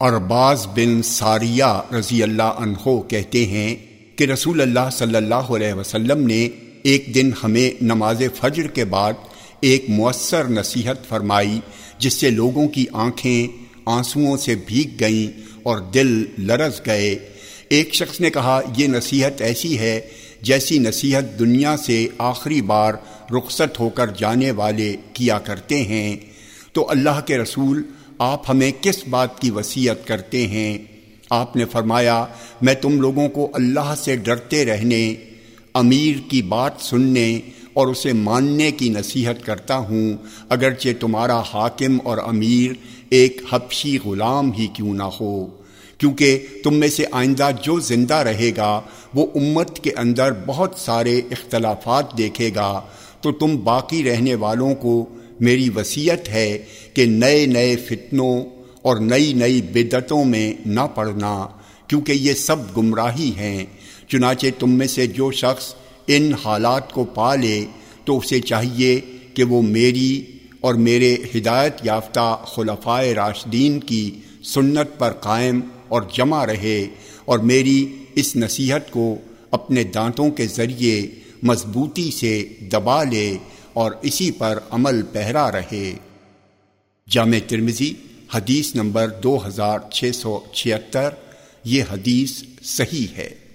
ارباز بن ساریہ رضی اللہ عنہ کہتے ہیں کہ رسول اللہ صلی اللہ علیہ وسلم نے ایک دن ہمیں نماز فجر کے بعد ایک مؤثر نصیحت فرمائی، جس سے لوگوں کی آنکھیں آنسوؤں سے بھیگ گئیں اور دل لرز گئے۔ ایک شخص نے کہا، یہ نصیحت ایسی ہے جیسی نصیحت دنیا سے آخری بار رخصت ہو کر جانے والے کیا کرتے ہیں۔ تو اللہ کے رسول آپ ہمیں کس بات کی وصیت کرتے ہیں؟ آپ نے فرمایا، میں تم لوگوں کو اللہ سے ڈرتے رہنے، امیر کی بات سننے اور اسے ماننے کی نصیحت کرتا ہوں، اگرچہ تمہارا حاکم اور امیر ایک حبشی غلام ہی کیوں نہ ہو۔ کیونکہ تم میں سے آئندہ جو زندہ رہے گا، وہ امت کے اندر بہت سارے اختلافات دیکھے گا۔ تو تم باقی رہنے والوں کو میری وصیت ہے کہ نئے نئے فتنوں اور نئی نئی بدتوں میں نہ پڑنا، کیونکہ یہ سب گمراہی ہیں۔ چنانچہ تم میں سے جو شخص ان حالات کو پا لے، تو اسے چاہیے کہ وہ میری اور میرے ہدایت یافتہ خلفائے راشدین کی سنت پر قائم اور جمع رہے اور میری اس نصیحت کو اپنے دانتوں کے ذریعے مضبوطی سے دبا لے۔ اور اسی پر عمل پہرا رہے۔ جامع ترمزی حدیث نمبر دو ہزار چھ سو چھہتر، یہ حدیث صحیح ہے۔